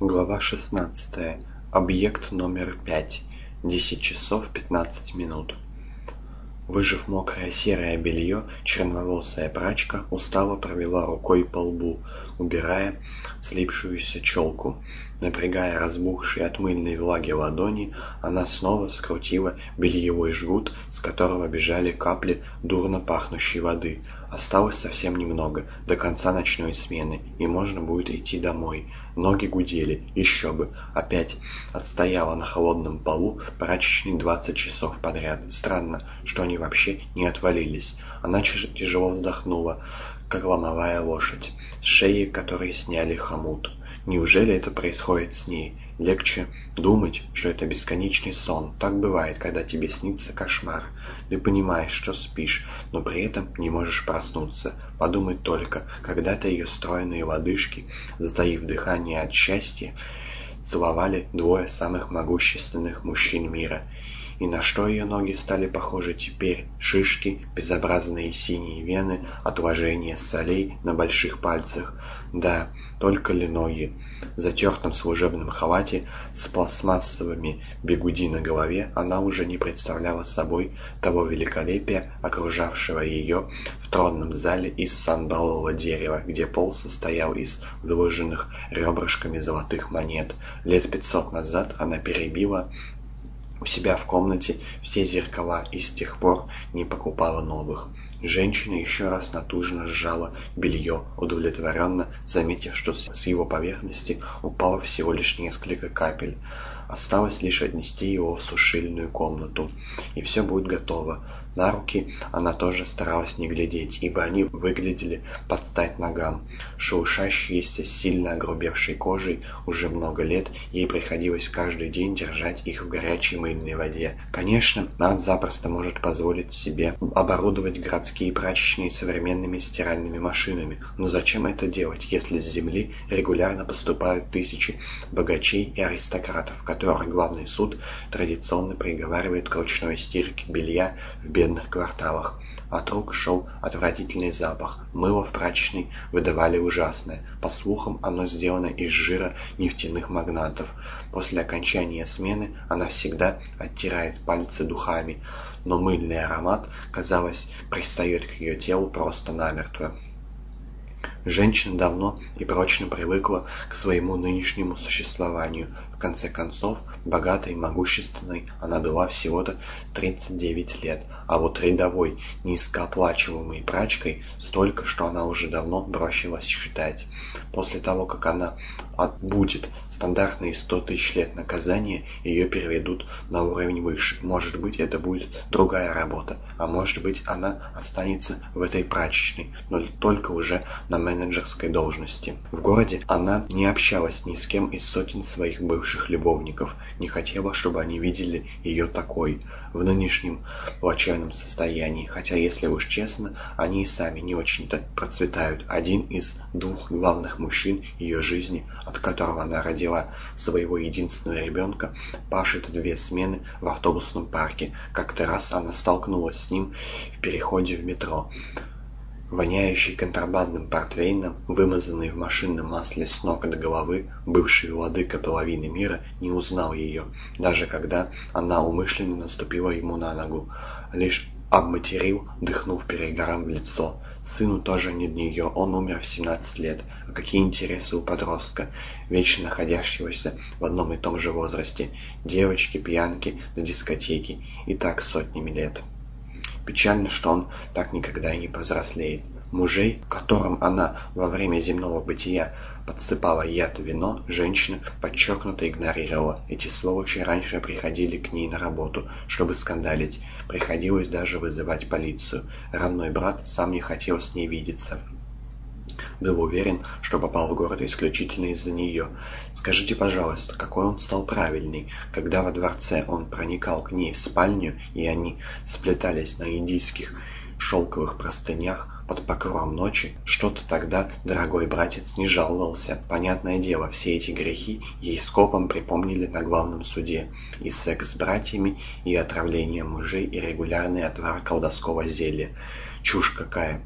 Глава 16. Объект номер 5. 10 часов 15 минут. Выжив мокрое серое белье, черноволосая прачка устало провела рукой по лбу, убирая слипшуюся челку. Напрягая разбухшие от мыльной влаги ладони, она снова скрутила бельевой жгут, с которого бежали капли дурно пахнущей воды. Осталось совсем немного, до конца ночной смены, и можно будет идти домой. Ноги гудели, еще бы. Опять отстояла на холодном полу прачечной 20 часов подряд. Странно, что они вообще не отвалились. Она тяжело вздохнула, как ломовая лошадь, с шеи которой сняли хомут. Неужели это происходит с ней? Легче думать, что это бесконечный сон. Так бывает, когда тебе снится кошмар. Ты понимаешь, что спишь, но при этом не можешь проснуться. Подумай только, когда-то ее стройные лодыжки, затаив дыхание от счастья, целовали двое самых могущественных мужчин мира. И на что ее ноги стали похожи теперь? Шишки, безобразные синие вены, отложения солей на больших пальцах. Да, только ли ноги? В затертом служебном халате с пластмассовыми бегуди на голове она уже не представляла собой того великолепия, окружавшего ее в тронном зале из сандалового дерева, где пол состоял из выложенных ребрышками золотых монет. Лет пятьсот назад она перебила у себя в комнате все зеркала и с тех пор не покупала новых. Женщина еще раз натужно сжала белье, удовлетворенно заметив, что с его поверхности упало всего лишь несколько капель. Осталось лишь отнести его в сушильную комнату, и все будет готово. На руки она тоже старалась не глядеть, ибо они выглядели под стать ногам. Шелушащиеся, сильно огрубевшей кожей, уже много лет ей приходилось каждый день держать их в горячей мыльной воде. Конечно, Над запросто может позволить себе оборудовать городские прачечные современными стиральными машинами, но зачем это делать, если с земли регулярно поступают тысячи богачей и аристократов, которых главный суд традиционно приговаривает к ручной стирке белья в бедных кварталах. От рук шел отвратительный запах. Мыло в прачечной выдавали ужасное. По слухам, оно сделано из жира нефтяных магнатов. После окончания смены она всегда оттирает пальцы духами, но мыльный аромат, казалось, пристает к ее телу просто намертво. Женщина давно и прочно привыкла к своему нынешнему существованию. В конце концов, богатой и могущественной она была всего-то 39 лет, а вот рядовой, низкооплачиваемой прачкой столько, что она уже давно бросилась считать. После того, как она отбудет стандартные 100 тысяч лет наказания, ее переведут на уровень выше. Может быть, это будет другая работа, а может быть, она останется в этой прачечной, но только уже на менеджерской должности. В городе она не общалась ни с кем из сотен своих бывших бывших любовников, не хотела, чтобы они видели ее такой, в нынешнем плачевном состоянии, хотя, если уж честно, они и сами не очень-то процветают. Один из двух главных мужчин ее жизни, от которого она родила своего единственного ребенка, пашет две смены в автобусном парке. Как-то раз она столкнулась с ним в переходе в метро воняющий контрабандным портвейном, вымазанный в машинном масле с ног до головы, бывший владыка половины мира не узнал ее, даже когда она умышленно наступила ему на ногу, лишь обматерил, дыхнув перегаром в лицо. Сыну тоже не нее, он умер в 17 лет. А какие интересы у подростка, вечно находящегося в одном и том же возрасте? Девочки, пьянки, на дискотеке. И так сотнями лет. Печально, что он так никогда и не повзрослеет. Мужей, которым она во время земного бытия подсыпала яд вино, женщина подчеркнуто игнорировала. Эти сволочи раньше приходили к ней на работу, чтобы скандалить. Приходилось даже вызывать полицию. Родной брат сам не хотел с ней видеться. Был уверен, что попал в город исключительно из-за нее. Скажите, пожалуйста, какой он стал правильный, когда во дворце он проникал к ней в спальню, и они сплетались на индийских шелковых простынях под покровом ночи, что-то тогда дорогой братец не жаловался. Понятное дело, все эти грехи ей скопом припомнили на главном суде. И секс с братьями, и отравление мужей, и регулярный отвар колдовского зелья. Чушь какая!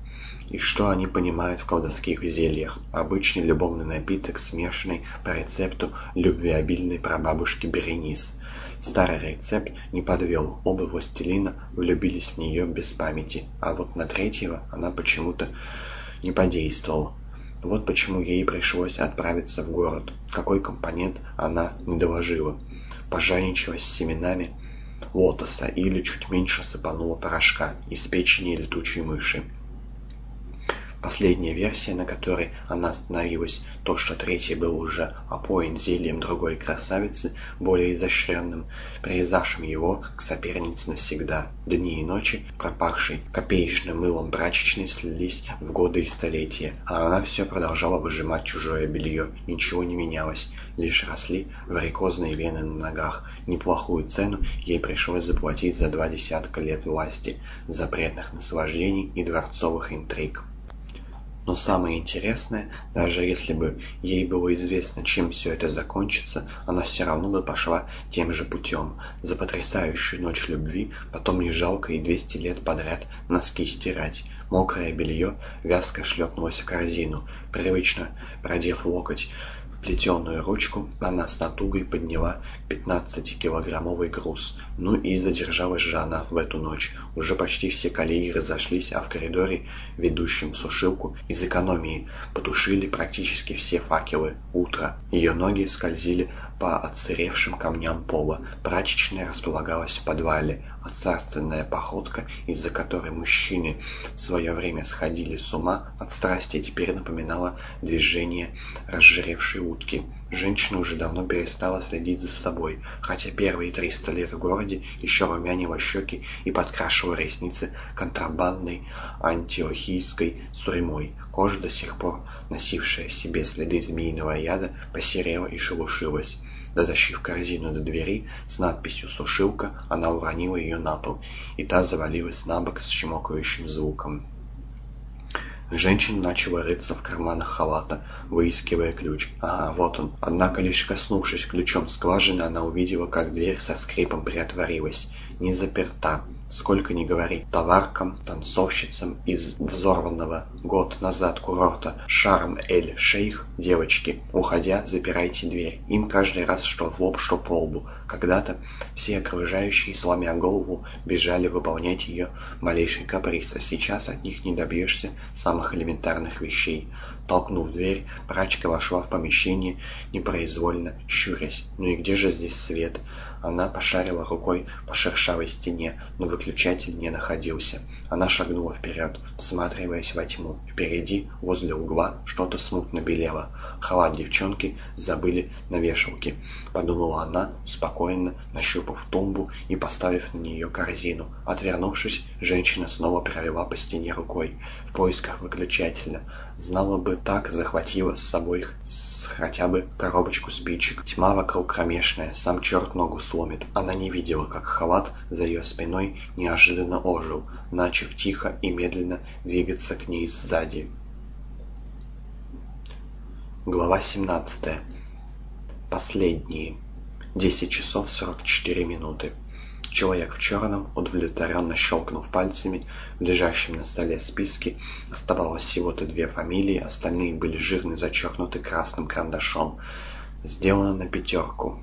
И что они понимают в колдовских зельях? Обычный любовный напиток, смешанный по рецепту любвеобильной прабабушки Беренис. Старый рецепт не подвел, оба властелина влюбились в нее без памяти, а вот на третьего она почему-то не подействовала. Вот почему ей пришлось отправиться в город. Какой компонент она не доложила. Пожальничалась с семенами лотоса или чуть меньше сыпанула порошка из печени летучей мыши. Последняя версия, на которой она остановилась, то, что третий был уже опоен зельем другой красавицы, более изощренным, привязавшим его к сопернице навсегда. Дни и ночи, пропахшие копеечным мылом брачечной, слились в годы и столетия, а она все продолжала выжимать чужое белье, ничего не менялось, лишь росли варикозные вены на ногах. Неплохую цену ей пришлось заплатить за два десятка лет власти, запретных наслаждений и дворцовых интриг. Но самое интересное, даже если бы ей было известно, чем все это закончится, она все равно бы пошла тем же путем. За потрясающую ночь любви потом не жалко и 200 лет подряд носки стирать. Мокрое белье вязко шлепнулось в корзину, привычно продев локоть плетеную ручку она с натугой подняла пятнадцатикилограммовый груз. Ну и задержалась же она в эту ночь. Уже почти все коллеги разошлись, а в коридоре, ведущем в сушилку, из экономии потушили практически все факелы. Утро. Ее ноги скользили по отсыревшим камням пола. Прачечная располагалась в подвале, а царственная походка, из-за которой мужчины в свое время сходили с ума от страсти, теперь напоминала движение разжиревшей утки. Женщина уже давно перестала следить за собой, хотя первые 300 лет в городе еще румянила щеки и подкрашивала ресницы контрабандной антиохийской сурьмой. Кожа, до сих пор носившая в себе следы змеиного яда, посерела и шелушилась. Дотащив корзину до двери с надписью «Сушилка», она уронила ее на пол, и та завалилась на бок с чмокающим звуком. Женщина начала рыться в карманах халата, выискивая ключ. Ага, вот он. Однако, лишь коснувшись ключом скважины, она увидела, как дверь со скрипом приотворилась. Не заперта. Сколько ни говори товаркам, танцовщицам из взорванного год назад курорта Шарм-эль-Шейх, девочки, уходя, запирайте дверь. Им каждый раз что в лоб, что по лбу. Когда-то все окружающие, сломя голову, бежали выполнять ее малейший каприз, а сейчас от них не добьешься самых элементарных вещей. Толкнув дверь, прачка вошла в помещение, непроизвольно щурясь. Ну и где же здесь свет? Она пошарила рукой по шершавой стене, но выключатель не находился. Она шагнула вперед, всматриваясь во тьму. Впереди, возле угла, что-то смутно белело. Халат девчонки забыли на вешалке. Подумала она, спокойно, нащупав тумбу и поставив на нее корзину. Отвернувшись, женщина снова провела по стене рукой в поисках выключателя. Знала бы так, захватила с собой хотя бы коробочку спичек. Тьма вокруг кромешная, сам черт ногу сломит. Она не видела, как халат за ее спиной неожиданно ожил, начав тихо и медленно двигаться к ней сзади. Глава 17. Последние. 10 часов 44 минуты. Человек в черном, удовлетворенно щелкнув пальцами в лежащем на столе списке, оставалось всего-то две фамилии, остальные были жирно зачеркнуты красным карандашом. Сделано на пятерку.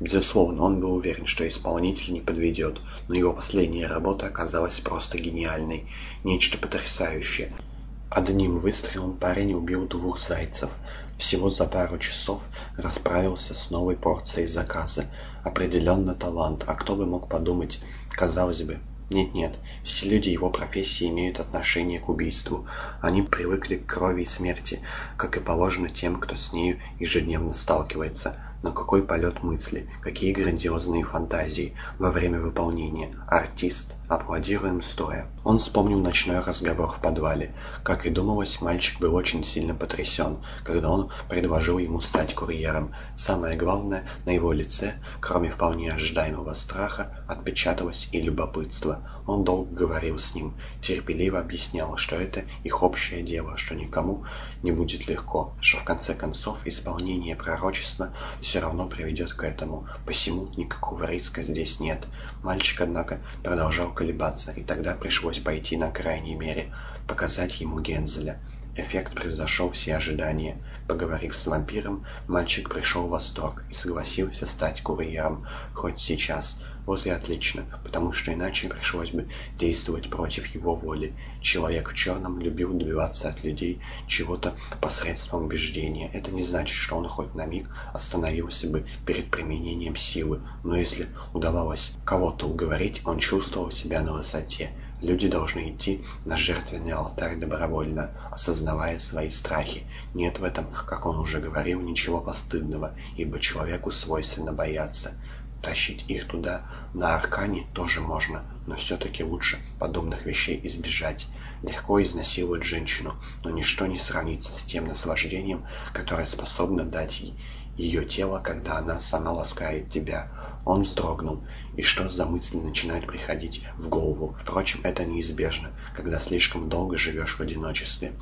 Безусловно, он был уверен, что исполнитель не подведет, но его последняя работа оказалась просто гениальной. Нечто потрясающее. Одним выстрелом парень убил двух зайцев. Всего за пару часов расправился с новой порцией заказа. Определенно талант, а кто бы мог подумать, казалось бы. Нет-нет, все люди его профессии имеют отношение к убийству. Они привыкли к крови и смерти, как и положено тем, кто с нею ежедневно сталкивается. Но какой полет мысли, какие грандиозные фантазии во время выполнения. Артист, аплодируем стоя. Он вспомнил ночной разговор в подвале. Как и думалось, мальчик был очень сильно потрясен, когда он предложил ему стать курьером. Самое главное, на его лице, кроме вполне ожидаемого страха, отпечаталось и любопытство. Он долго говорил с ним, терпеливо объяснял, что это их общее дело, что никому не будет легко, что в конце концов исполнение пророчества все равно приведет к этому. Посему никакого риска здесь нет. Мальчик, однако, продолжал колебаться, и тогда пришлось пойти на крайней мере, показать ему Гензеля. Эффект превзошел все ожидания. Поговорив с вампиром, мальчик пришел в восторг и согласился стать курьером, хоть сейчас. Вот отлично, потому что иначе пришлось бы действовать против его воли. Человек в черном любил добиваться от людей чего-то посредством убеждения. Это не значит, что он хоть на миг остановился бы перед применением силы, но если удавалось кого-то уговорить, он чувствовал себя на высоте. Люди должны идти на жертвенный алтарь добровольно, осознавая свои страхи. Нет в этом, как он уже говорил, ничего постыдного, ибо человеку свойственно бояться. Тащить их туда на аркане тоже можно, но все-таки лучше подобных вещей избежать. Легко изнасиловать женщину, но ничто не сравнится с тем наслаждением, которое способно дать ей ее тело, когда она сама ласкает тебя. Он вздрогнул, и что за мысли начинают приходить в голову. Впрочем, это неизбежно, когда слишком долго живешь в одиночестве.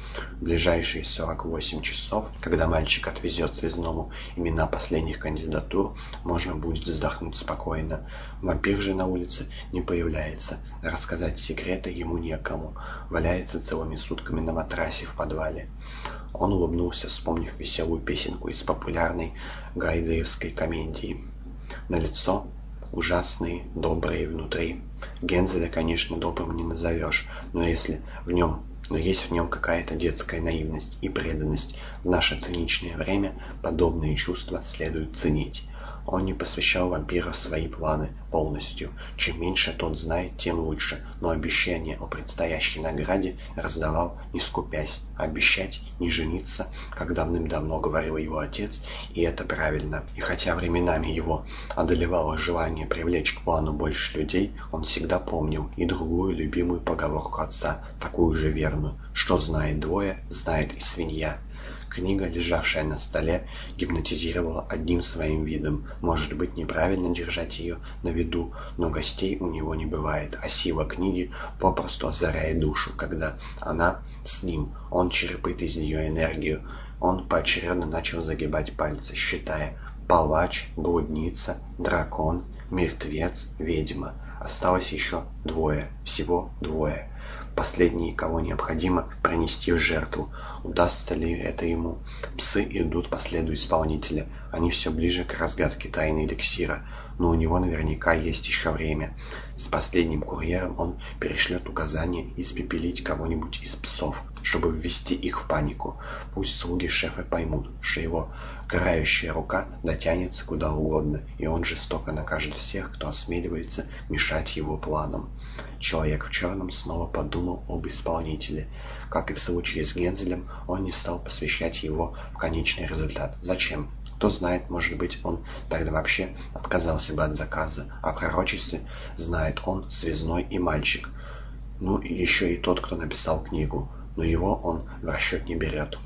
В ближайшие 48 часов, когда мальчик отвезет связному имена последних кандидатур, можно будет вздохнуть спокойно. Вампир же на улице не появляется. Рассказать секреты ему некому. Валяется целыми сутками на матрасе в подвале. Он улыбнулся, вспомнив веселую песенку из популярной гайдеевской комедии. На лицо ужасные, добрые внутри. Гензеля, конечно, добрым не назовешь, но если в нем но есть в нем какая-то детская наивность и преданность. В наше циничное время подобные чувства следует ценить. Он не посвящал вампира свои планы полностью. Чем меньше тот знает, тем лучше, но обещание о предстоящей награде раздавал не скупясь. Обещать не жениться, как давным-давно говорил его отец, и это правильно. И хотя временами его одолевало желание привлечь к плану больше людей, он всегда помнил и другую любимую поговорку отца, такую же верную, что знает двое, знает и свинья. Книга, лежавшая на столе, гипнотизировала одним своим видом. Может быть, неправильно держать ее на виду, но гостей у него не бывает, а сила книги попросту озаряет душу, когда она с ним, он черпает из нее энергию. Он поочередно начал загибать пальцы, считая «палач», «блудница», «дракон», «мертвец», «ведьма». Осталось еще двое, всего двое. Последний, кого необходимо пронести в жертву. Удастся ли это ему? Псы идут по следу исполнителя. Они все ближе к разгадке тайны эликсира. Но у него наверняка есть еще время. С последним курьером он перешлет указание испепелить кого-нибудь из псов, чтобы ввести их в панику. Пусть слуги шефа поймут, что его карающая рука дотянется куда угодно, и он жестоко накажет всех, кто осмеливается мешать его планам. Человек в черном снова подумал об исполнителе. Как и в случае с Гензелем, он не стал посвящать его в конечный результат. Зачем? Кто знает, может быть, он тогда вообще отказался бы от заказа. О пророчестве знает он, связной и мальчик. Ну еще и тот, кто написал книгу. Но его он в расчет не берет.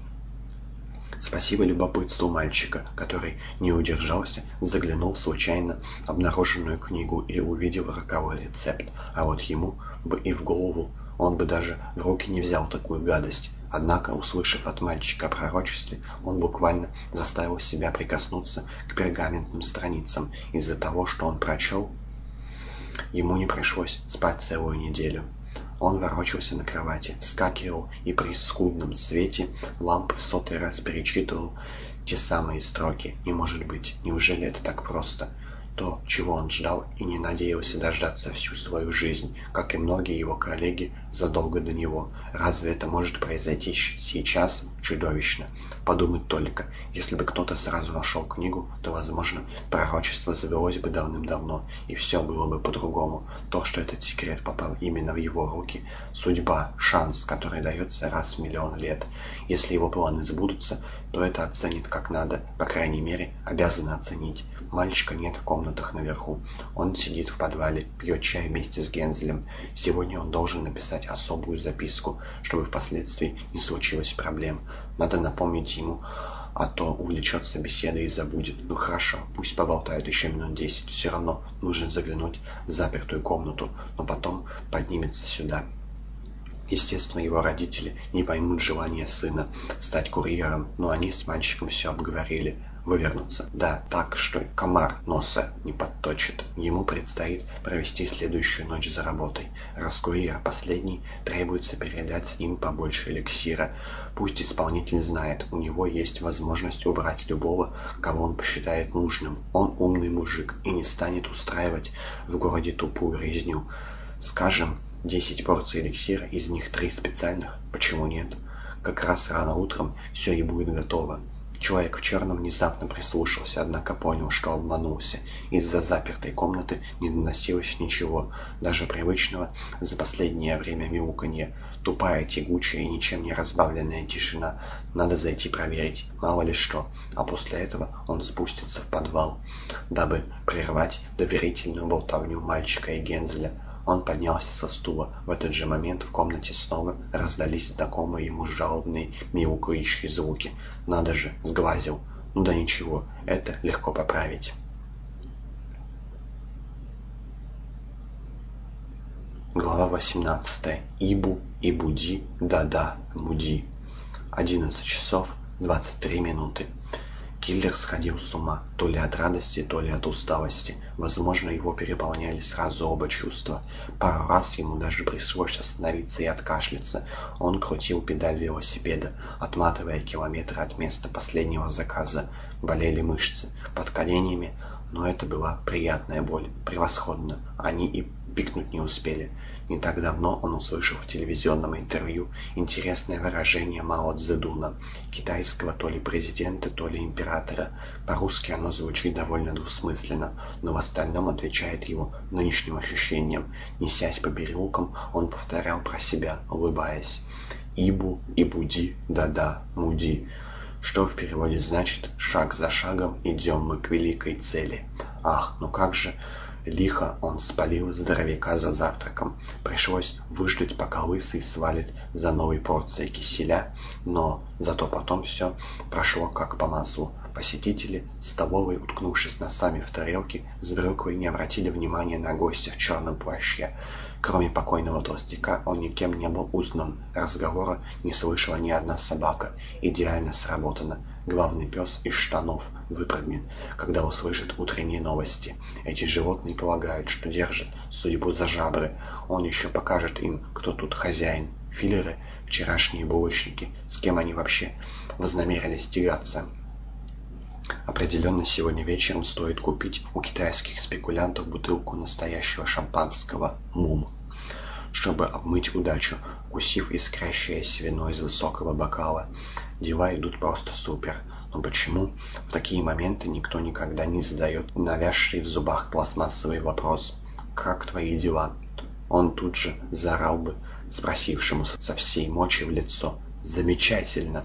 Спасибо любопытству мальчика, который не удержался, заглянул в случайно обнаруженную книгу и увидел роковой рецепт. А вот ему бы и в голову, он бы даже в руки не взял такую гадость. Однако, услышав от мальчика о пророчестве, он буквально заставил себя прикоснуться к пергаментным страницам. Из-за того, что он прочел, ему не пришлось спать целую неделю. Он ворочался на кровати, вскакивал и при скудном свете лампы в сотый раз перечитывал те самые строки. Не может быть, неужели это так просто? То, чего он ждал и не надеялся дождаться всю свою жизнь, как и многие его коллеги задолго до него. Разве это может произойти сейчас? Чудовищно. Подумать только, если бы кто-то сразу нашел книгу, то, возможно, пророчество завелось бы давным-давно, и все было бы по-другому. То, что этот секрет попал именно в его руки, судьба, шанс, который дается раз в миллион лет. Если его планы сбудутся, то это оценит как надо, по крайней мере, обязаны оценить. Мальчика нет в комнатах наверху. Он сидит в подвале, пьет чай вместе с Гензелем. Сегодня он должен написать особую записку, чтобы впоследствии не случилось проблем. Надо напомнить ему, а то увлечется беседой и забудет. Ну хорошо, пусть поболтают еще минут десять. Все равно нужно заглянуть в запертую комнату, но потом поднимется сюда. Естественно, его родители не поймут желания сына стать курьером, но они с мальчиком все обговорили. Вывернуться. Да, так, что комар носа не подточит. Ему предстоит провести следующую ночь за работой. Раскурия последний, требуется передать с ним побольше эликсира. Пусть исполнитель знает, у него есть возможность убрать любого, кого он посчитает нужным. Он умный мужик и не станет устраивать в городе тупую резню. Скажем, 10 порций эликсира, из них 3 специальных. Почему нет? Как раз рано утром все и будет готово. Человек в черном внезапно прислушался, однако понял, что обманулся. Из-за запертой комнаты не доносилось ничего, даже привычного за последнее время мяуканье. Тупая, тягучая и ничем не разбавленная тишина. Надо зайти проверить, мало ли что. А после этого он спустится в подвал, дабы прервать доверительную болтовню мальчика и Гензеля. Он поднялся со стула. В этот же момент в комнате снова раздались знакомые ему жалобные мяукающие звуки. Надо же, сглазил. Ну да ничего, это легко поправить. Глава 18. Ибу, Ибуди, Да-да, Муди. 11 часов 23 минуты. Киллер сходил с ума, то ли от радости, то ли от усталости. Возможно, его переполняли сразу оба чувства. Пару раз ему даже пришлось остановиться и откашляться. Он крутил педаль велосипеда, отматывая километры от места последнего заказа. Болели мышцы под коленями, но это была приятная боль. Превосходно. Они и пикнуть не успели. Не так давно он услышал в телевизионном интервью интересное выражение Мао Цзэдуна, китайского то ли президента, то ли императора. По-русски оно звучит довольно двусмысленно, но в остальном отвечает его нынешним ощущениям. Несясь по переулкам, он повторял про себя, улыбаясь. «Ибу, Ибуди, да-да, Муди» что в переводе значит «шаг за шагом идем мы к великой цели». Ах, ну как же Лихо он спалил здоровяка за завтраком. Пришлось выждать, пока лысый свалит за новой порцией киселя, но зато потом все прошло как по маслу. Посетители столовой, уткнувшись носами в тарелки, брюквой не обратили внимания на гостя в черном плаще. Кроме покойного толстяка, он никем не был узнан. Разговора не слышала ни одна собака. Идеально сработано. Главный пес из штанов выпрыгнет, когда услышит утренние новости. Эти животные полагают, что держат судьбу за жабры. Он еще покажет им, кто тут хозяин. Филлеры, вчерашние булочники, с кем они вообще вознамерились тягаться. Определенно сегодня вечером стоит купить у китайских спекулянтов бутылку настоящего шампанского «Мум», чтобы обмыть удачу, кусив искрящееся вино из высокого бокала. Дела идут просто супер. Но почему в такие моменты никто никогда не задает навязший в зубах пластмассовый вопрос «Как твои дела?». Он тут же заорал бы спросившему со всей мочи в лицо «Замечательно!».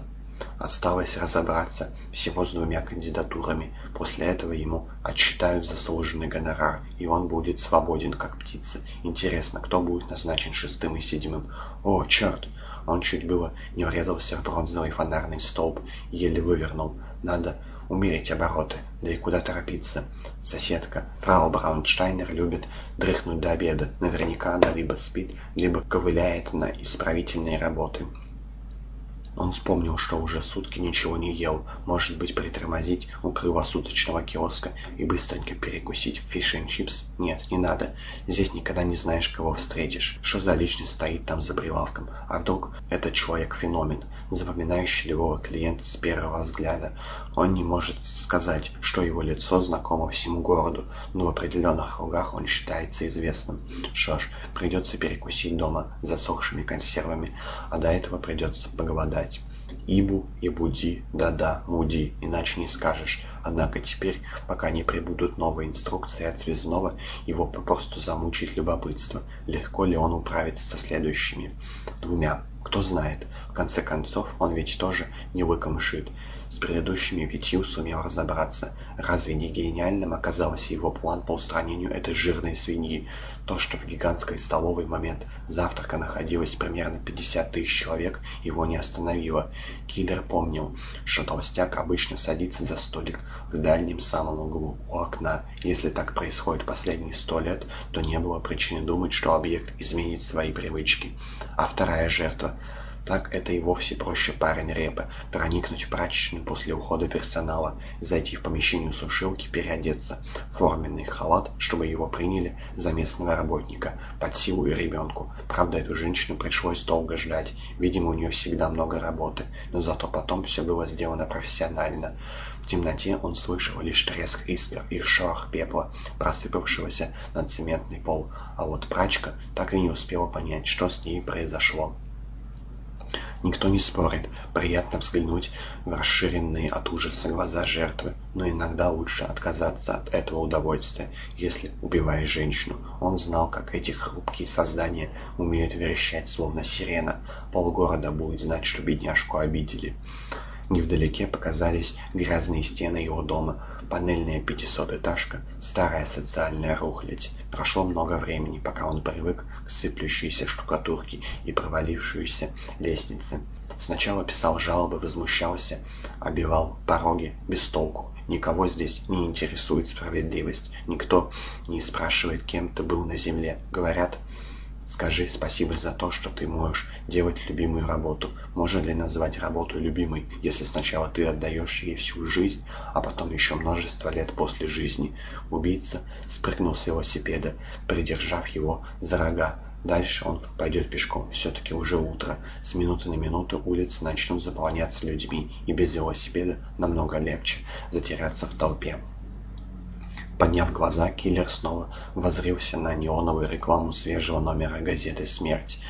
Осталось разобраться всего с двумя кандидатурами. После этого ему отчитают заслуженный гонорар, и он будет свободен, как птица. Интересно, кто будет назначен шестым и седьмым? О, черт! Он чуть было не врезался в бронзовый фонарный столб, еле вывернул. Надо умерить обороты, да и куда торопиться. Соседка, фрау Браунштайнер, любит дрыхнуть до обеда. Наверняка она либо спит, либо ковыляет на исправительные работы. Он вспомнил, что уже сутки ничего не ел. Может быть, притормозить у круглосуточного киоска и быстренько перекусить фиш чипс? Нет, не надо. Здесь никогда не знаешь, кого встретишь. Что за личность стоит там за прилавком? А вдруг этот человек феномен, запоминающий любого клиента с первого взгляда? Он не может сказать, что его лицо знакомо всему городу, но в определенных кругах он считается известным. Что ж, придется перекусить дома засохшими консервами, а до этого придется поголодать. Ибу и Буди, да-да, Муди, иначе не скажешь. Однако теперь, пока не прибудут новые инструкции от связного, его попросту замучит любопытство. Легко ли он управится со следующими двумя? Кто знает. В конце концов, он ведь тоже не выкомшит. С предыдущими пятью сумел разобраться. Разве не гениальным оказался его план по устранению этой жирной свиньи? То, что в гигантской столовой момент завтрака находилось примерно 50 тысяч человек, его не остановило. Киллер помнил, что толстяк обычно садится за столик в дальнем самом углу у окна. Если так происходит последние сто лет, то не было причины думать, что объект изменит свои привычки. А вторая жертва Так это и вовсе проще парень репы. Проникнуть в прачечную после ухода персонала, зайти в помещение сушилки, переодеться в форменный халат, чтобы его приняли за местного работника, под силу и ребенку. Правда, эту женщину пришлось долго ждать. Видимо, у нее всегда много работы, но зато потом все было сделано профессионально. В темноте он слышал лишь треск искр и шорох пепла, просыпавшегося на цементный пол, а вот прачка так и не успела понять, что с ней произошло. Никто не спорит, приятно взглянуть в расширенные от ужаса глаза жертвы, но иногда лучше отказаться от этого удовольствия, если убиваешь женщину. Он знал, как эти хрупкие создания умеют верещать, словно сирена. Полгорода будет знать, что бедняжку обидели. Невдалеке показались грязные стены его дома, панельная пятисотэтажка, старая социальная рухлядь. Прошло много времени, пока он привык к сыплющейся штукатурке и провалившейся лестнице. Сначала писал жалобы, возмущался, обивал пороги без толку. Никого здесь не интересует справедливость. Никто не спрашивает, кем ты был на земле. Говорят, Скажи спасибо за то, что ты можешь делать любимую работу. Можно ли назвать работу любимой, если сначала ты отдаешь ей всю жизнь, а потом еще множество лет после жизни? Убийца спрыгнул с велосипеда, придержав его за рога. Дальше он пойдет пешком. Все-таки уже утро. С минуты на минуту улицы начнут заполняться людьми, и без велосипеда намного легче затеряться в толпе. Подняв глаза, киллер снова воззрился на неоновую рекламу свежего номера газеты «Смерть».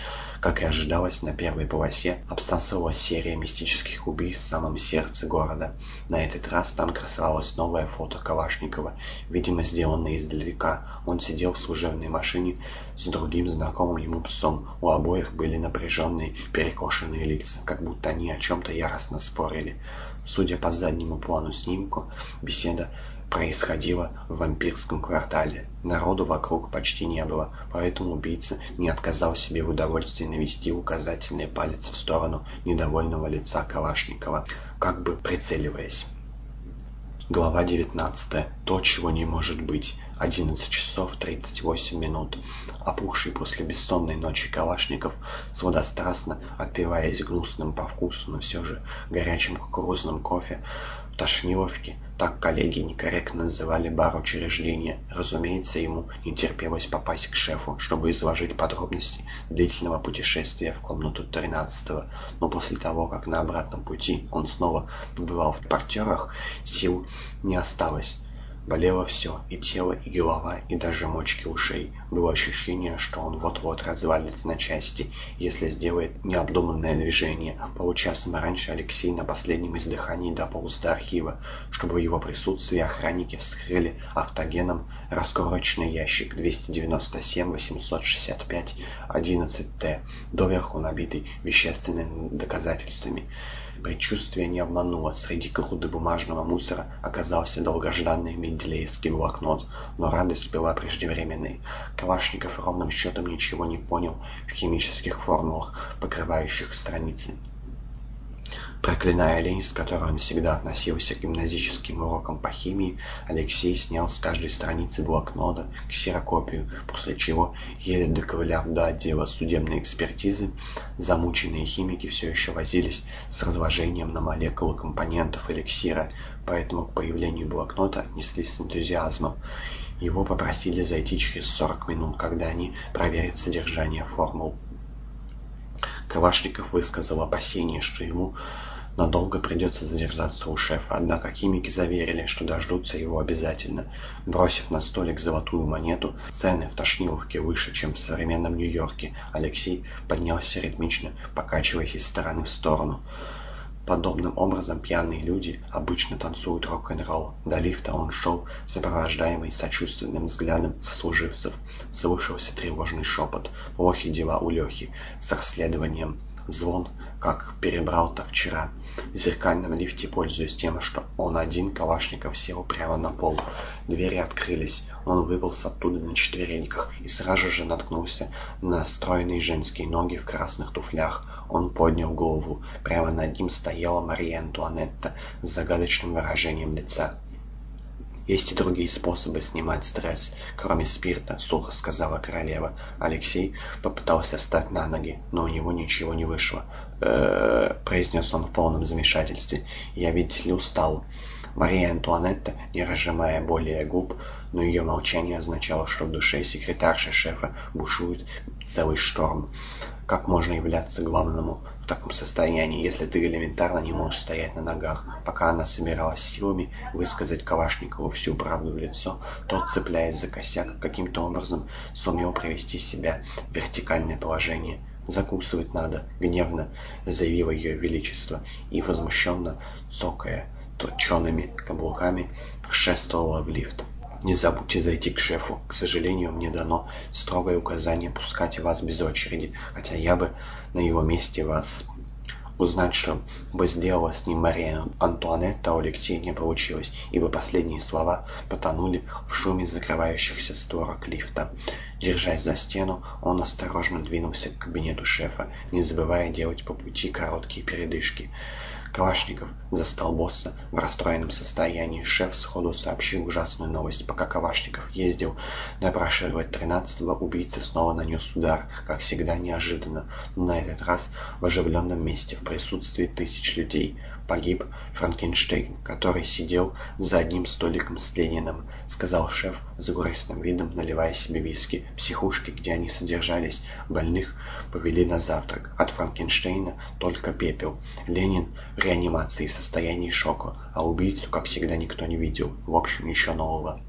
Как и ожидалось, на первой полосе обсасывалась серия мистических убийств в самом сердце города. На этот раз там красовалось новое фото Калашникова, видимо, сделанное издалека. Он сидел в служебной машине с другим знакомым ему псом. У обоих были напряженные, перекошенные лица, как будто они о чем-то яростно спорили. Судя по заднему плану снимку, беседа происходило в вампирском квартале. Народу вокруг почти не было, поэтому убийца не отказал себе в удовольствии навести указательный палец в сторону недовольного лица Калашникова, как бы прицеливаясь. Глава 19. То, чего не может быть. 11 часов 38 минут. Опухший после бессонной ночи Калашников, сладострастно отпиваясь гнусным по вкусу, но все же горячим кукурузным кофе, Тошниловки, так коллеги некорректно называли бар учреждения. Разумеется, ему не терпелось попасть к шефу, чтобы изложить подробности длительного путешествия в комнату 13 но после того, как на обратном пути он снова побывал в портерах, сил не осталось. Болело все, и тело, и голова, и даже мочки ушей. Было ощущение, что он вот-вот развалится на части, если сделает необдуманное движение. Получасом раньше Алексей на последнем издыхании дополз до архива, чтобы в его присутствии охранники вскрыли автогеном раскорочный ящик 297-865-11Т, доверху набитый вещественными доказательствами. Предчувствие не обмануло. Среди груды бумажного мусора оказался долгожданный менделеевский блокнот, но радость была преждевременной. Калашников ровным счетом ничего не понял в химических формулах, покрывающих страницы. Проклиная лень, с которой он всегда относился к гимназическим урокам по химии, Алексей снял с каждой страницы блокнота ксерокопию, после чего, еле доковыляв до отдела судебной экспертизы, замученные химики все еще возились с разложением на молекулы компонентов эликсира, поэтому к появлению блокнота отнеслись с энтузиазмом. Его попросили зайти через 40 минут, когда они проверят содержание формул. Калашников высказал опасение, что ему надолго придется задержаться у шефа, однако химики заверили, что дождутся его обязательно. Бросив на столик золотую монету, цены в Тошниловке выше, чем в современном Нью-Йорке, Алексей поднялся ритмично, покачиваясь из стороны в сторону. Подобным образом пьяные люди обычно танцуют рок-н-ролл. До лифта он шел, сопровождаемый сочувственным взглядом сослуживцев. Слышался тревожный шепот. Плохи дела у Лехи с расследованием. Звон, как перебрал-то вчера. В зеркальном лифте, пользуясь тем, что он один, Калашников сел прямо на пол. Двери открылись. Он выполз оттуда на четвереньках и сразу же наткнулся на стройные женские ноги в красных туфлях. Он поднял голову. Прямо над ним стояла Мария Антуанетта с загадочным выражением лица. «Есть и другие способы снимать стресс, кроме спирта», — сухо сказала королева. Алексей попытался встать на ноги, но у него ничего не вышло. Э произнес он в полном замешательстве. «Я, видите ли, устал». Мария Антуанетта, не разжимая более губ, но ее молчание означало, что в душе секретарши шефа бушует целый шторм. Как можно являться главному в таком состоянии, если ты элементарно не можешь стоять на ногах? Пока она собиралась силами высказать Калашникову всю правду в лицо, тот, цепляясь за косяк, каким-то образом сумел привести себя в вертикальное положение. «Закусывать надо», — гневно заявило ее величество, и, возмущенно цокая точеными каблуками, шествовала в лифт. Не забудьте зайти к шефу. К сожалению, мне дано строгое указание пускать вас без очереди, хотя я бы на его месте вас... Узнать, что бы сделала с ним Мария Антуанетта, у Алексея не получилось, ибо последние слова потонули в шуме закрывающихся створок лифта. Держась за стену, он осторожно двинулся к кабинету шефа, не забывая делать по пути короткие передышки. Калашников застал босса в расстроенном состоянии. Шеф сходу сообщил ужасную новость. Пока Калашников ездил допрашивать тринадцатого, убийца снова нанес удар, как всегда неожиданно, но на этот раз в оживленном месте, в присутствии тысяч людей. Погиб Франкенштейн, который сидел за одним столиком с Лениным, сказал шеф с горестным видом, наливая себе виски. Психушки, где они содержались, больных повели на завтрак. От Франкенштейна только пепел. Ленин в реанимации в состоянии шока, а убийцу, как всегда, никто не видел. В общем, ничего нового.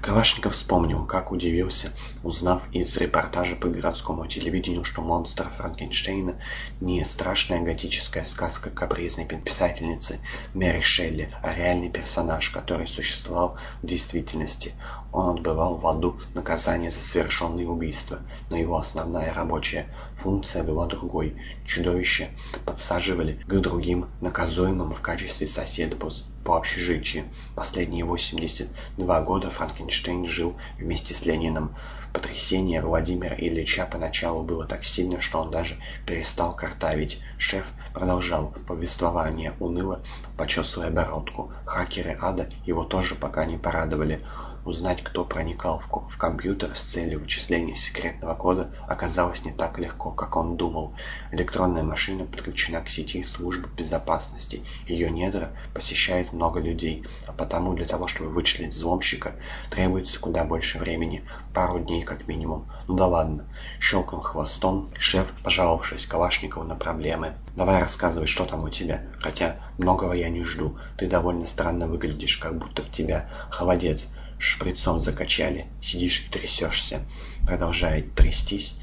Калашников вспомнил, как удивился, узнав из репортажа по городскому телевидению, что монстр Франкенштейна не страшная готическая сказка капризной писательницы Мэри Шелли, а реальный персонаж, который существовал в действительности. Он отбывал в аду наказание за совершенные убийства, но его основная рабочая функция была другой. Чудовище подсаживали к другим наказуемым в качестве соседа общежитию. Последние 82 года Франкенштейн жил вместе с Лениным. Потрясение Владимира Ильича поначалу было так сильно, что он даже перестал картавить. Шеф продолжал повествование уныло, почесывая бородку. Хакеры ада его тоже пока не порадовали. Узнать, кто проникал в, в компьютер с целью вычисления секретного кода, оказалось не так легко, как он думал. Электронная машина подключена к сети службы безопасности. Ее недра посещает много людей, а потому для того, чтобы вычислить взломщика, требуется куда больше времени. Пару дней как минимум. Ну да ладно. Щелкнул хвостом шеф, пожаловавшись Калашникову на проблемы. «Давай рассказывай, что там у тебя. Хотя многого я не жду. Ты довольно странно выглядишь, как будто в тебя холодец шприцом закачали, сидишь и трясешься. Продолжая трястись,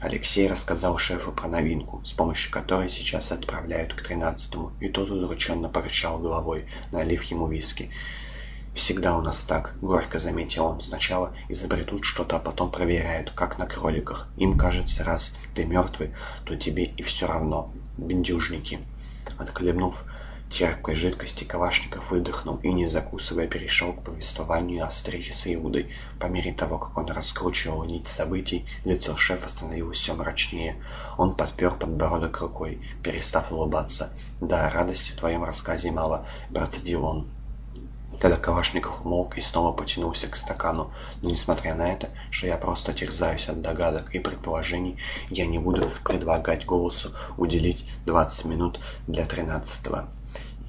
Алексей рассказал шефу про новинку, с помощью которой сейчас отправляют к тринадцатому, и тот удрученно покачал головой, налив ему виски. «Всегда у нас так», — горько заметил он. «Сначала изобретут что-то, а потом проверяют, как на кроликах. Им кажется, раз ты мертвый, то тебе и все равно. Бендюжники». Отхлебнув терпкой жидкости Калашников выдохнул и, не закусывая, перешел к повествованию о встрече с Иудой. По мере того, как он раскручивал нить событий, лицо шефа становилось все мрачнее. Он подпер подбородок рукой, перестав улыбаться. «Да, радости в твоем рассказе мало», — процедил он. Когда Калашников умолк и снова потянулся к стакану. Но несмотря на это, что я просто терзаюсь от догадок и предположений, я не буду предлагать голосу уделить 20 минут для тринадцатого.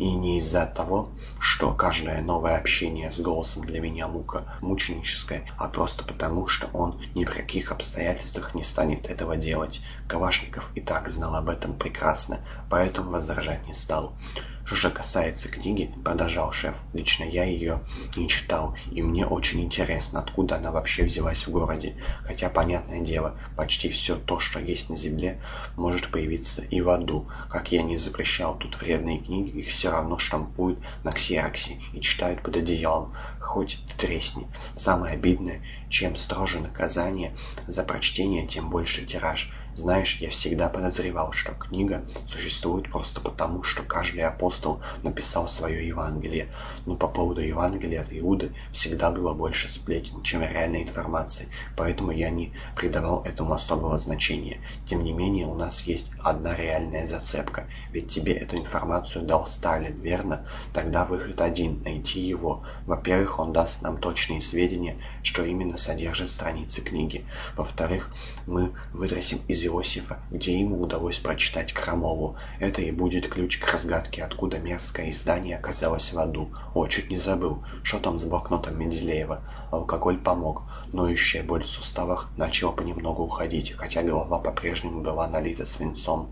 И не из-за того, что каждое новое общение с голосом для меня мука мученическая, а просто потому, что он ни при каких обстоятельствах не станет этого делать. Кавашников и так знал об этом прекрасно, поэтому возражать не стал. Что же касается книги, продолжал шеф, лично я ее не читал, и мне очень интересно, откуда она вообще взялась в городе. Хотя, понятное дело, почти все то, что есть на земле, может появиться и в аду. Как я не запрещал тут вредные книги, их все равно штампуют на ксероксе и читают под одеялом, хоть тресни. Самое обидное, чем строже наказание за прочтение, тем больше тираж. Знаешь, я всегда подозревал, что книга существует просто потому, что каждый апостол написал свое Евангелие. Но по поводу Евангелия от Иуды всегда было больше сплетен, чем реальной информации, поэтому я не придавал этому особого значения. Тем не менее, у нас есть одна реальная зацепка, ведь тебе эту информацию дал Сталин, верно? Тогда выход один – найти его. Во-первых, он даст нам точные сведения, что именно содержит страницы книги. Во-вторых, мы вытрясем из из Иосифа, где ему удалось прочитать Крамолу. Это и будет ключ к разгадке, откуда мерзкое издание оказалось в аду. О, чуть не забыл. Что там с блокнотом Менделеева? Алкоголь помог. Ноющая боль в суставах начала понемногу уходить, хотя голова по-прежнему была налита свинцом.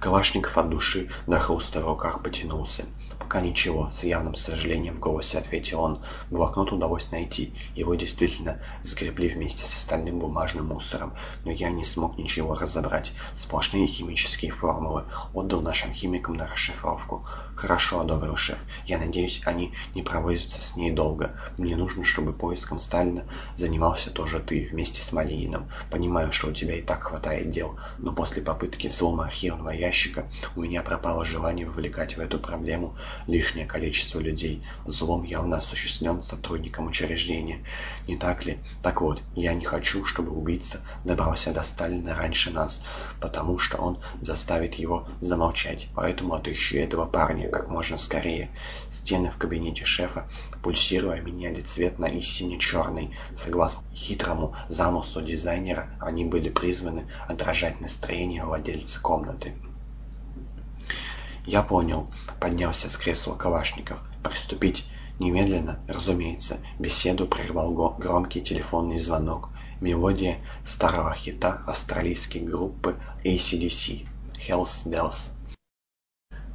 Калашников от души до хруста в руках потянулся. «Пока ничего», — с явным сожалением в голосе ответил он. «Блокнот удалось найти. Его действительно сгребли вместе с остальным бумажным мусором. Но я не смог ничего разобрать. Сплошные химические формулы. Отдал нашим химикам на расшифровку. «Хорошо», — одобрил шеф. «Я надеюсь, они не провозятся с ней долго. Мне нужно, чтобы поиском Сталина занимался тоже ты, вместе с Малининым. Понимаю, что у тебя и так хватает дел, но после попытки взлома архивного ящика у меня пропало желание вовлекать в эту проблему лишнее количество людей. Взлом явно осуществлен сотрудником учреждения. Не так ли? Так вот, я не хочу, чтобы убийца добрался до Сталина раньше нас, потому что он заставит его замолчать. Поэтому отыщи этого парня как можно скорее. Стены в кабинете шефа, пульсируя, меняли цвет на истине черный. Согласно хитрому замыслу дизайнера, они были призваны отражать настроение владельца комнаты. «Я понял», — поднялся с кресла Калашников. «Приступить немедленно, разумеется». Беседу прервал громкий телефонный звонок. Мелодия старого хита австралийской группы ACDC «Hells Bells».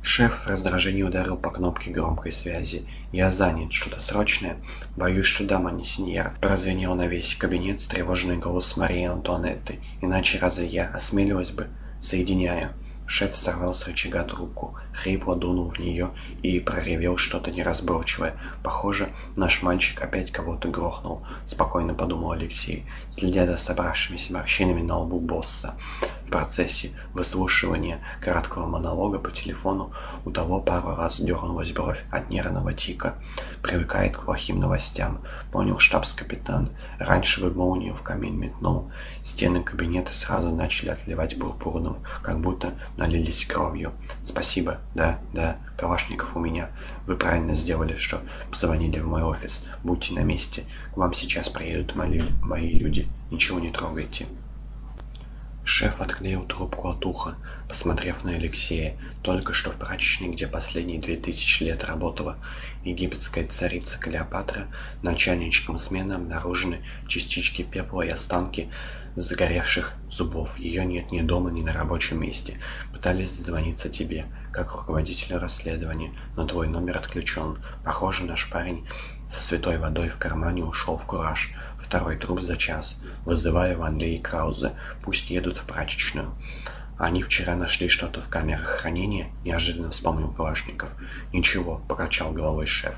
Шеф в раздражении ударил по кнопке громкой связи. «Я занят. Что-то срочное?» «Боюсь, что да, мансиньер», — прозвенел на весь кабинет встревоженный голос Марии Антуанетты. «Иначе разве я осмеливалась бы?» «Соединяю». Шеф сорвал с рычага трубку, хрипло дунул в нее и проревел что-то неразборчивое. «Похоже, наш мальчик опять кого-то грохнул», — спокойно подумал Алексей, следя за собравшимися морщинами на лбу босса. В процессе выслушивания краткого монолога по телефону у того пару раз дернулась бровь от нервного тика. Привыкает к плохим новостям, понял штабс-капитан. Раньше бы молнию в камин метнул. Стены кабинета сразу начали отливать пурпурным, как будто налились кровью. «Спасибо. Да, да, Калашников у меня. Вы правильно сделали, что позвонили в мой офис. Будьте на месте. К вам сейчас приедут мои, мои люди. Ничего не трогайте». Шеф отклеил трубку от уха, посмотрев на Алексея. Только что в прачечной, где последние две тысячи лет работала египетская царица Клеопатра, начальничком смены обнаружены частички пепла и останки загоревших зубов. Ее нет ни дома, ни на рабочем месте. Пытались дозвониться тебе, как руководителю расследования, но твой номер отключен. Похоже, наш парень со святой водой в кармане ушел в кураж. Второй труп за час. Вызываю Ван Ли и Краузе. Пусть едут в прачечную. Они вчера нашли что-то в камерах хранения, неожиданно вспомнил Калашников. Ничего, покачал головой шеф.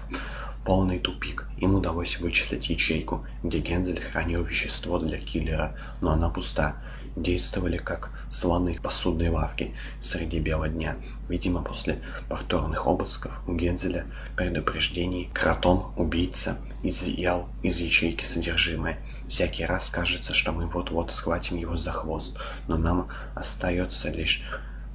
Полный тупик. Им удалось вычислить ячейку, где Гензель хранил вещество для киллера, но она пуста действовали как слоны посудной лавке среди бела дня. Видимо, после повторных обысков у Гензеля предупреждений кротом убийца изъял из ячейки содержимое. Всякий раз кажется, что мы вот-вот схватим его за хвост, но нам остается лишь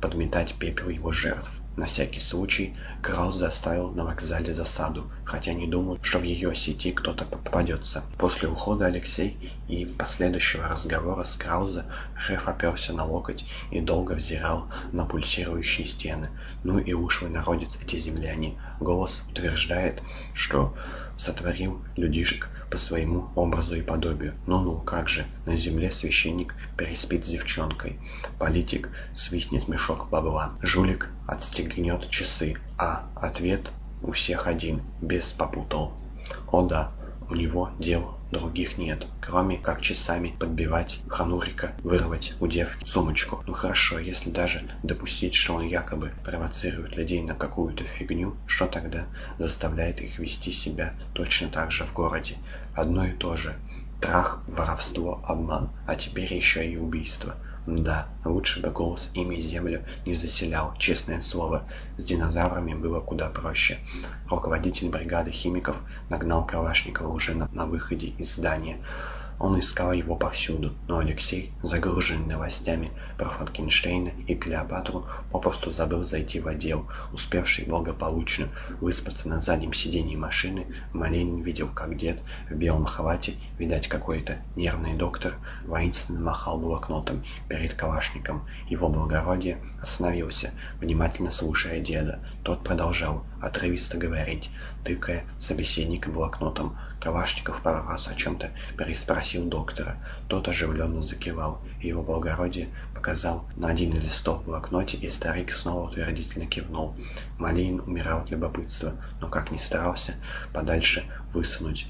подметать пепел его жертв. На всякий случай Краус заставил на вокзале засаду, хотя не думал, что в ее сети кто-то попадется. После ухода Алексей и последующего разговора с Крауза шеф оперся на локоть и долго взирал на пульсирующие стены. Ну и ушлый народец эти земляне. Голос утверждает, что сотворил людишек по своему образу и подобию. Ну-ну, как же, на земле священник переспит с девчонкой, политик свистнет мешок бабла, жулик отстегнет часы, а ответ у всех один, без попутал. О да, у него дел других нет, кроме как часами подбивать ханурика, вырвать у девки сумочку. Ну хорошо, если даже допустить, что он якобы провоцирует людей на какую-то фигню, что тогда заставляет их вести себя точно так же в городе? Одно и то же. Трах, воровство, обман, а теперь еще и убийство. Да, лучше бы голос ими землю не заселял, честное слово. С динозаврами было куда проще. Руководитель бригады химиков нагнал Калашникова уже на, на выходе из здания. Он искал его повсюду, но Алексей, загруженный новостями про Франкенштейна и Клеопатру, попросту забыл зайти в отдел. Успевший благополучно выспаться на заднем сиденье машины, Малинин видел, как дед в белом халате, видать какой-то нервный доктор, воинственно махал блокнотом перед калашником. Его благородие остановился, внимательно слушая деда. Тот продолжал отрывисто говорить, тыкая собеседника блокнотом. Калашников пару раз о чем-то переспросил доктора. Тот оживленно закивал. Его благородие показал на один из листов в блокноте, и старик снова утвердительно кивнул. Малинин умирал от любопытства, но как ни старался подальше высунуть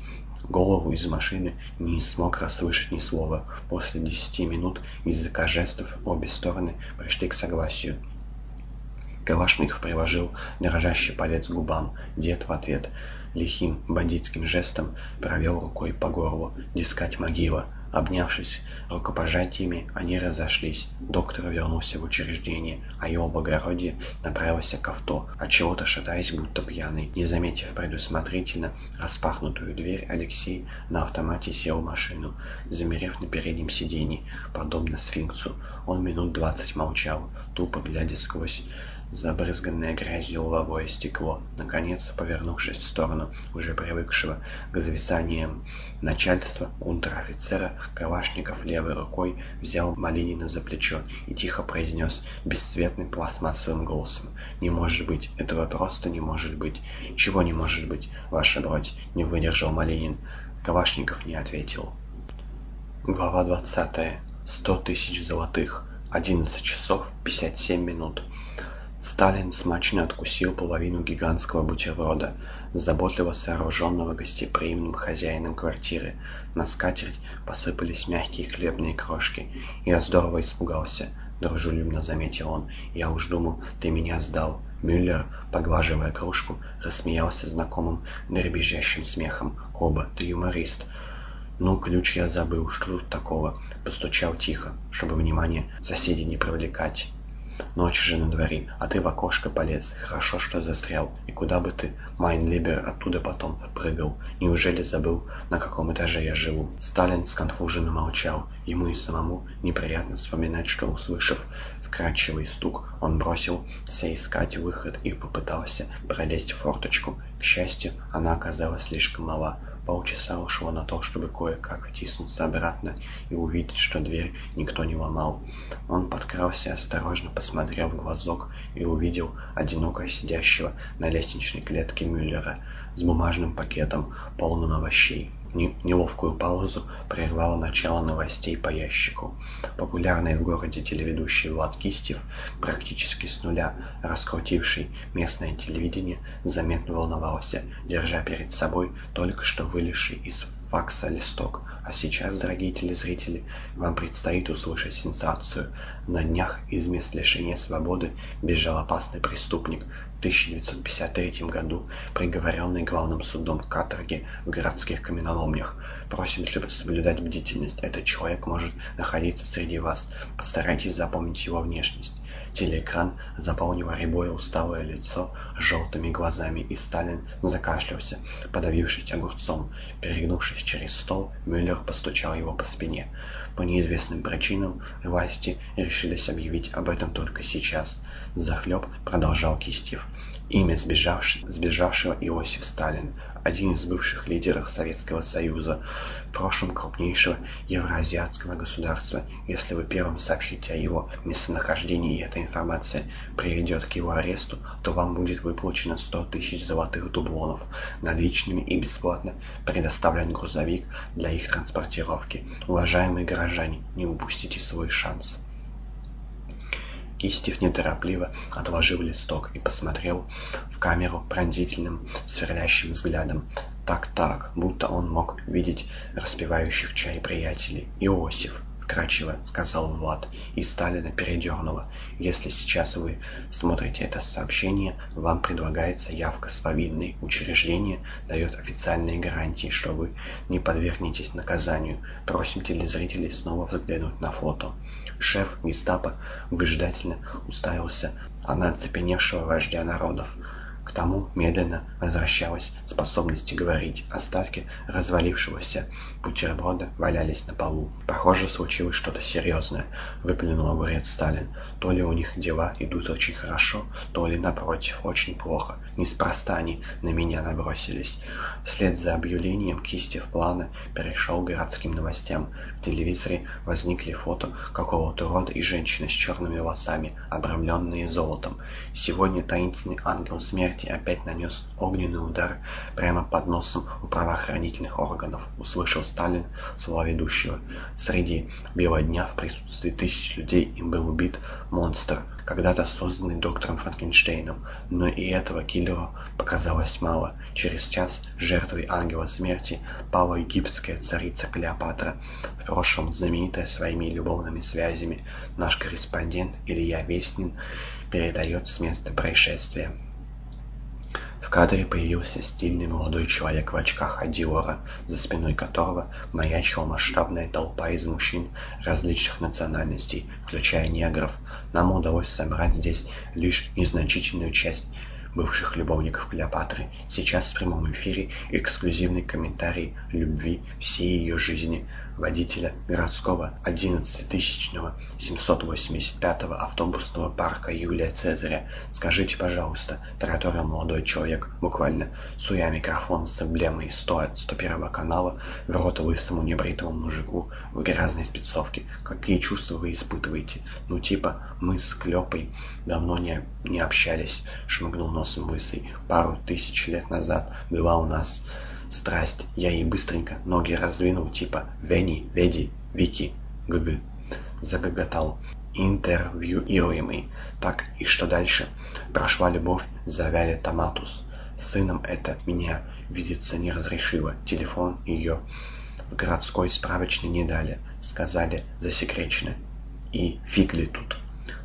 голову из машины, не смог расслышать ни слова. После десяти минут языка жестов обе стороны пришли к согласию. Калашников приложил дрожащий палец к губам. Дед в ответ лихим бандитским жестом провел рукой по горлу. Дискать могила. Обнявшись рукопожатиями, они разошлись. Доктор вернулся в учреждение, а его благородие направился к авто, отчего-то шатаясь, будто пьяный. Не заметив предусмотрительно распахнутую дверь, Алексей на автомате сел в машину, замерев на переднем сиденье, подобно сфинксу. Он минут двадцать молчал, тупо глядя сквозь забрызганное грязью лобовое стекло. Наконец, повернувшись в сторону уже привыкшего к зависаниям начальства унтер-офицера, Калашников левой рукой взял Малинина за плечо и тихо произнес бесцветным пластмассовым голосом. «Не может быть! Этого просто не может быть! Чего не может быть, ваша бродь?» — не выдержал Малинин. Калашников не ответил. Глава двадцатая. Сто тысяч золотых. Одиннадцать часов пятьдесят семь минут. Сталин смачно откусил половину гигантского бутерброда, заботливо сооруженного гостеприимным хозяином квартиры. На скатерть посыпались мягкие хлебные крошки. «Я здорово испугался», — дружелюбно заметил он. «Я уж думал, ты меня сдал». Мюллер, поглаживая кружку, рассмеялся знакомым дребезжащим смехом. «Оба, ты юморист». «Ну, ключ я забыл, что тут такого?» Постучал тихо, чтобы внимание соседей не привлекать. Ночь же на дворе, а ты в окошко полез. Хорошо, что застрял. И куда бы ты, Майнлибер, оттуда потом прыгал? Неужели забыл, на каком этаже я живу?» Сталин сконфуженно молчал. Ему и самому неприятно вспоминать, что, услышав вкрадчивый стук, он бросился искать выход и попытался пролезть в форточку. К счастью, она оказалась слишком мала. Полчаса ушло на то, чтобы кое-как втиснуться обратно и увидеть, что дверь никто не ломал. Он подкрался, осторожно посмотрел в глазок и увидел одиноко сидящего на лестничной клетке Мюллера с бумажным пакетом, полным овощей. Неловкую паузу прервало начало новостей по ящику. Популярный в городе телеведущий Влад Кистев, практически с нуля раскрутивший местное телевидение, заметно волновался, держа перед собой только что вылезший из факса листок. А сейчас, дорогие телезрители, вам предстоит услышать сенсацию. На днях из мест лишения свободы бежал опасный преступник, в 1953 году приговоренный главным судом к каторге в городских каменоломнях. Просим соблюдать бдительность. Этот человек может находиться среди вас. Постарайтесь запомнить его внешность. Телеэкран заполнило рябое усталое лицо желтыми глазами, и Сталин закашлялся, подавившись огурцом. Перегнувшись через стол, Мюллер постучал его по спине. По неизвестным причинам власти решились объявить об этом только сейчас. Захлеб продолжал Кистьев. Имя сбежавшего Иосиф Сталин, один из бывших лидеров Советского Союза, в прошлом крупнейшего евроазиатского государства. Если вы первым сообщите о его местонахождении и эта информация приведет к его аресту, то вам будет выплачено 100 тысяч золотых дублонов. Наличными и бесплатно предоставлен грузовик для их транспортировки. Уважаемые горожане, не упустите свой шанс. Кистев неторопливо отложил листок и посмотрел в камеру пронзительным, сверлящим взглядом. Так-так, будто он мог видеть распивающих чай приятелей. «Иосиф», — вкрадчиво сказал Влад, и Сталина передернуло. «Если сейчас вы смотрите это сообщение, вам предлагается явка с повинной. Учреждение дает официальные гарантии, что вы не подвергнетесь наказанию. Просим телезрителей снова взглянуть на фото». Шеф гестапо выжидательно уставился на оцепеневшего вождя народов. К тому медленно возвращалась способность говорить. Остатки развалившегося бутерброда валялись на полу. «Похоже, случилось что-то серьезное», — выплюнул огурец Сталин. «То ли у них дела идут очень хорошо, то ли, напротив, очень плохо. Неспроста они на меня набросились». Вслед за объявлением Кистев плана перешел к городским новостям. В телевизоре возникли фото какого-то рода и женщины с черными волосами, обрамленные золотом. Сегодня таинственный ангел смерти опять нанес огненный удар прямо под носом у правоохранительных органов, услышал Сталин слова ведущего. Среди бела дня в присутствии тысяч людей им был убит монстр, когда-то созданный доктором Франкенштейном. Но и этого киллеру показалось мало. Через час жертвой ангела смерти пала египетская царица Клеопатра, в прошлом знаменитая своими любовными связями. Наш корреспондент Илья Веснин передает с места происшествия. В кадре появился стильный молодой человек в очках от Диора, за спиной которого маячила масштабная толпа из мужчин различных национальностей, включая негров. Нам удалось собрать здесь лишь незначительную часть бывших любовников Клеопатры. Сейчас в прямом эфире эксклюзивный комментарий любви всей ее жизни водителя городского 11-тысячного 785-го автобусного парка Юлия Цезаря. «Скажите, пожалуйста», — тараторил молодой человек, буквально суя микрофон с эмблемой 100-101 канала в рот лысому небритому мужику в грязной спецовке. «Какие чувства вы испытываете? Ну, типа, мы с Клёпой давно не, не общались», — шмыгнул носом лысый. «Пару тысяч лет назад была у нас страсть. Я ей быстренько ноги раздвинул, типа «Вени, Веди, Вики, ГГ». Загоготал. Интервьюируемый. Так, и что дальше? Прошла любовь, завяли томатус. Сыном это меня видеться не разрешило. Телефон ее в городской справочной не дали. Сказали, засекречено. И фиг ли тут?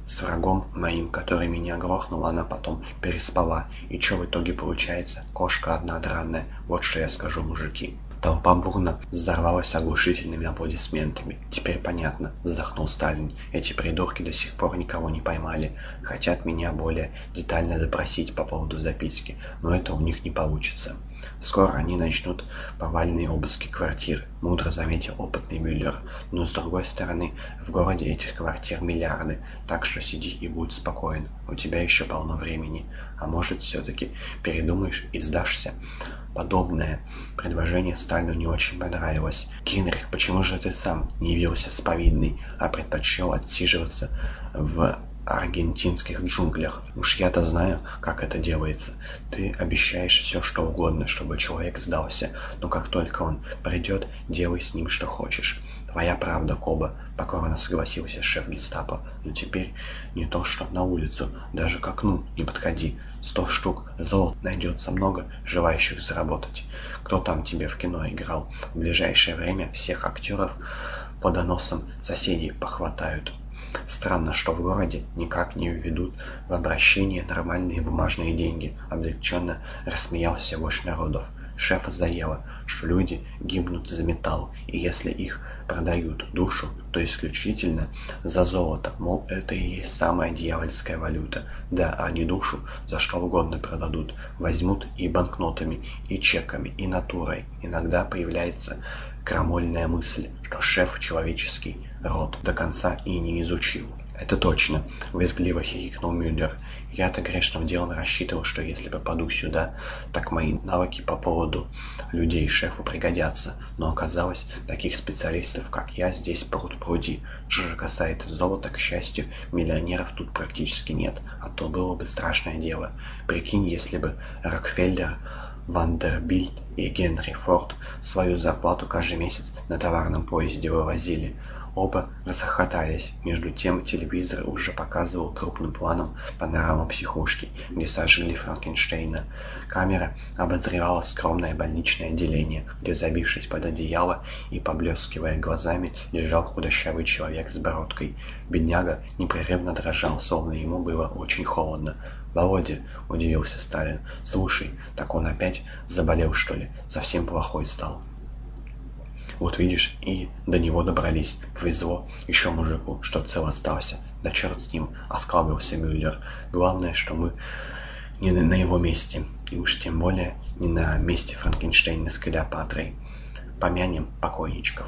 С врагом моим, который меня грохнул, она потом переспала. И что в итоге получается? Кошка одна драная. Вот что я скажу, мужики. Толпа бурно взорвалась оглушительными аплодисментами. «Теперь понятно», — вздохнул Сталин. «Эти придурки до сих пор никого не поймали. Хотят меня более детально допросить по поводу записки, но это у них не получится». Скоро они начнут повальные обыски квартир, мудро заметил опытный Мюллер. Но с другой стороны, в городе этих квартир миллиарды, так что сиди и будь спокоен, у тебя еще полно времени. А может, все-таки передумаешь и сдашься? Подобное предложение Сталину не очень понравилось. «Генрих, почему же ты сам не явился с повидной, а предпочел отсиживаться в аргентинских джунглях. Уж я-то знаю, как это делается. Ты обещаешь все, что угодно, чтобы человек сдался, но как только он придет, делай с ним, что хочешь. Твоя правда, Коба, покорно согласился шеф гестапо. Но теперь не то, что на улицу, даже к окну не подходи. Сто штук золот найдется много, желающих заработать. Кто там тебе в кино играл? В ближайшее время всех актеров по доносам соседей похватают. Странно, что в городе никак не введут в обращение нормальные бумажные деньги, облегченно рассмеялся вождь народов. Шефа заело, что люди гибнут за металл, и если их продают душу, то исключительно за золото, мол, это и есть самая дьявольская валюта. Да, не душу, за что угодно продадут. Возьмут и банкнотами, и чеками, и натурой. Иногда появляется крамольная мысль, что шеф человеческий род до конца и не изучил. «Это точно», — визгливо хихикнул Мюллер. «Я-то грешным делом рассчитывал, что если попаду сюда, так мои навыки по поводу людей шефу пригодятся. Но оказалось, таких специалистов, как я, здесь пруд пруди. Что же касается золота, к счастью, миллионеров тут практически нет, а то было бы страшное дело. Прикинь, если бы Рокфеллер Вандербильт и Генри Форд свою зарплату каждый месяц на товарном поезде вывозили. Оба расхохотались. Между тем телевизор уже показывал крупным планом панораму психушки, где сожгли Франкенштейна. Камера обозревала скромное больничное отделение, где, забившись под одеяло и поблескивая глазами, лежал худощавый человек с бородкой. Бедняга непрерывно дрожал, словно ему было очень холодно. «Володя», — удивился Сталин, — «слушай, так он опять заболел, что ли? Совсем плохой стал». Вот видишь, и до него добрались. Повезло еще мужику, что цел остался. Да черт с ним, осклабился Мюллер. Главное, что мы не на его месте, и уж тем более не на месте Франкенштейна с Клеопатрой. Помянем покойничков.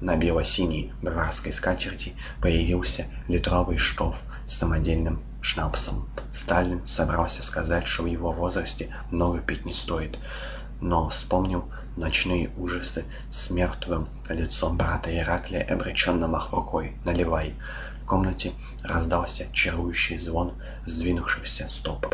На бело-синей баварской скатерти появился литровый штоф с самодельным шнапсом. Сталин собрался сказать, что в его возрасте много пить не стоит, но вспомнил ночные ужасы с мертвым лицом брата Ираклия и обреченно мах рукой «Наливай!». В комнате раздался чарующий звон сдвинувшихся стопок.